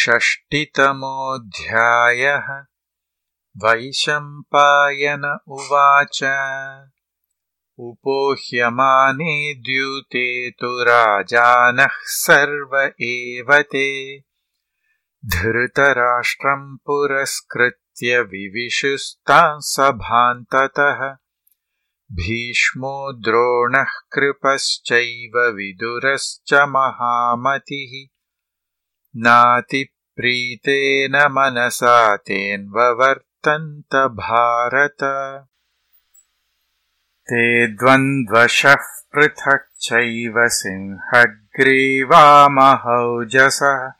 षष्टितमोऽध्यायः। वैशम्पायन उवाच। उपोह्यमाने द्यूते तु राजानः सर्व एव ते। धृतराष्ट्रम् पुरस्कृत्य विविशुस्तां सभान्ततः भीष्मो द्रोणः कृपश्चैव विदुरश्च महामतिः नातिप्रीतेन मनसा तेन्ववर्तन्त भारत। ते द्वन्द्वशः पृथक् चैव सिंहग्रीवामहौजसः।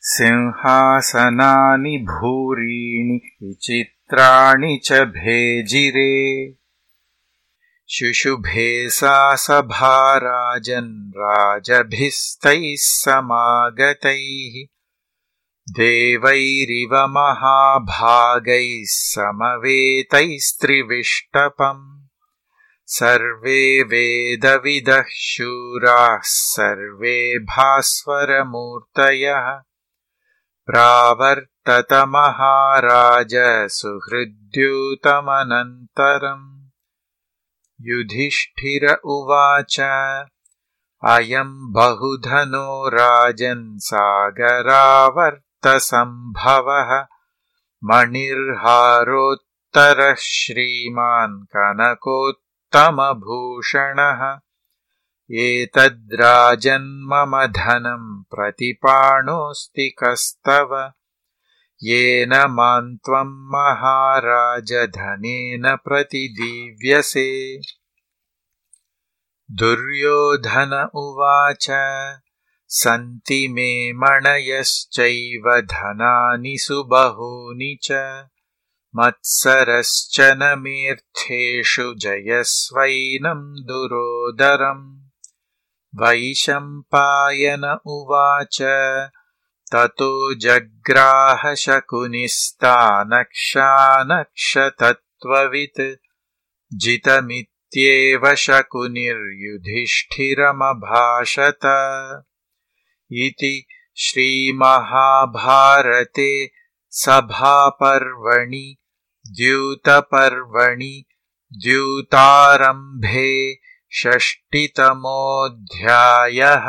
सिंहासनानि भूरीणि विचित्राणि च भेजिरे शुशुभे सा सभा राजन् राजभिस्तैः समागतैः देवैरिव महाभागैः समवेतैस्त्रिविष्टपम्। सर्वे वेदविदः शूराः सर्वे भास्वरमूर्तयः। प्रावर्ततमहाराज सुहृद्यूतमनन्तरम् युधिष्ठिर उवाच अयम् बहुधनो सागरावर्तसम्भवः मणिर्हारोत्तरः श्रीमान् कनकोत्तमभूषणः। एतद्राजन्मम धनम् प्रतिपाणोऽस्ति कस्तव येन माम् त्वम् महाराजधनेन प्रतिदीव्यसे। दुर्योधन उवाच सन्ति मे मणयश्चैव धनानि सुबहूनि च मत्सरश्च न मेऽर्थेषु जयस्वैनम् दुरोदरम्। वैशम्पायन उवाच ततो जग्राहशकुनिस्तानक्षानक्षतत्त्ववित् जितमित्येव शकुनिर्युधिष्ठिरमभाषत। इति श्रीमहाभारते सभापर्वणि द्यूतपर्वणि द्यूतारम्भे षष्टितमोऽध्यायः